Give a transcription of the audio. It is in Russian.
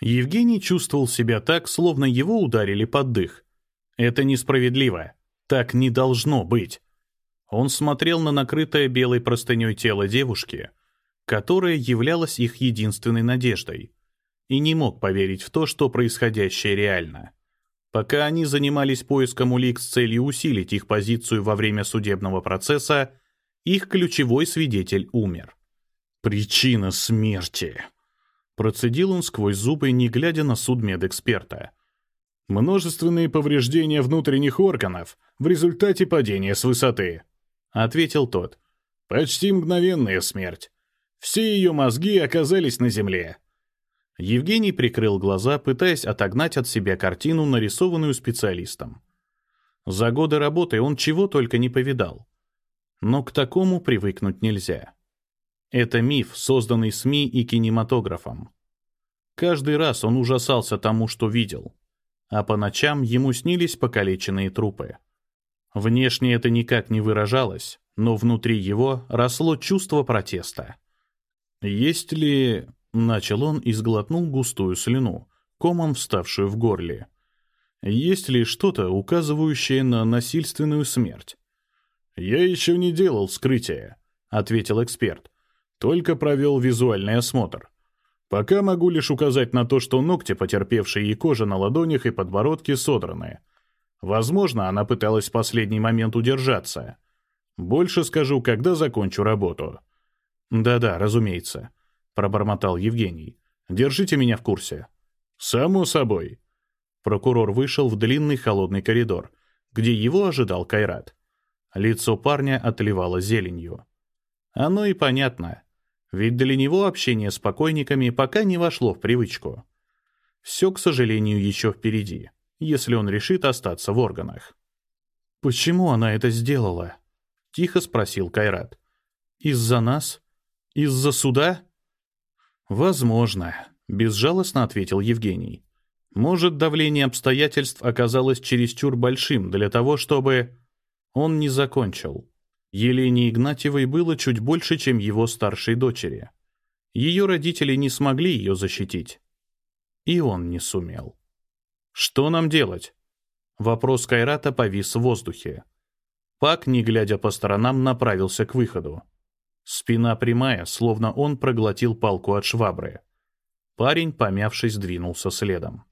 Евгений чувствовал себя так, словно его ударили под дых. Это несправедливо. Так не должно быть. Он смотрел на накрытое белой простыней тело девушки, которая являлась их единственной надеждой, и не мог поверить в то, что происходящее реально. Пока они занимались поиском улик с целью усилить их позицию во время судебного процесса, их ключевой свидетель умер. «Причина смерти», — процедил он сквозь зубы, не глядя на судмедэксперта. «Множественные повреждения внутренних органов в результате падения с высоты», — ответил тот. «Почти мгновенная смерть. Все ее мозги оказались на земле». Евгений прикрыл глаза, пытаясь отогнать от себя картину, нарисованную специалистом. За годы работы он чего только не повидал. Но к такому привыкнуть нельзя. Это миф, созданный СМИ и кинематографом. Каждый раз он ужасался тому, что видел. А по ночам ему снились покалеченные трупы. Внешне это никак не выражалось, но внутри его росло чувство протеста. Есть ли... Начал он и сглотнул густую слюну, комом вставшую в горле. Есть ли что-то, указывающее на насильственную смерть? «Я еще не делал вскрытия», — ответил эксперт. «Только провел визуальный осмотр. Пока могу лишь указать на то, что ногти, потерпевшие и кожа на ладонях и подбородке содраны. Возможно, она пыталась в последний момент удержаться. Больше скажу, когда закончу работу». «Да-да, разумеется», — пробормотал Евгений. «Держите меня в курсе». «Само собой». Прокурор вышел в длинный холодный коридор, где его ожидал Кайрат. Лицо парня отливало зеленью. Оно и понятно, ведь для него общение с покойниками пока не вошло в привычку. Все, к сожалению, еще впереди, если он решит остаться в органах. «Почему она это сделала?» — тихо спросил Кайрат. «Из-за нас? Из-за суда?» «Возможно», — безжалостно ответил Евгений. «Может, давление обстоятельств оказалось чересчур большим для того, чтобы...» Он не закончил. Елене Игнатьевой было чуть больше, чем его старшей дочери. Ее родители не смогли ее защитить. И он не сумел. «Что нам делать?» Вопрос Кайрата повис в воздухе. Пак, не глядя по сторонам, направился к выходу. Спина прямая, словно он проглотил палку от швабры. Парень, помявшись, двинулся следом.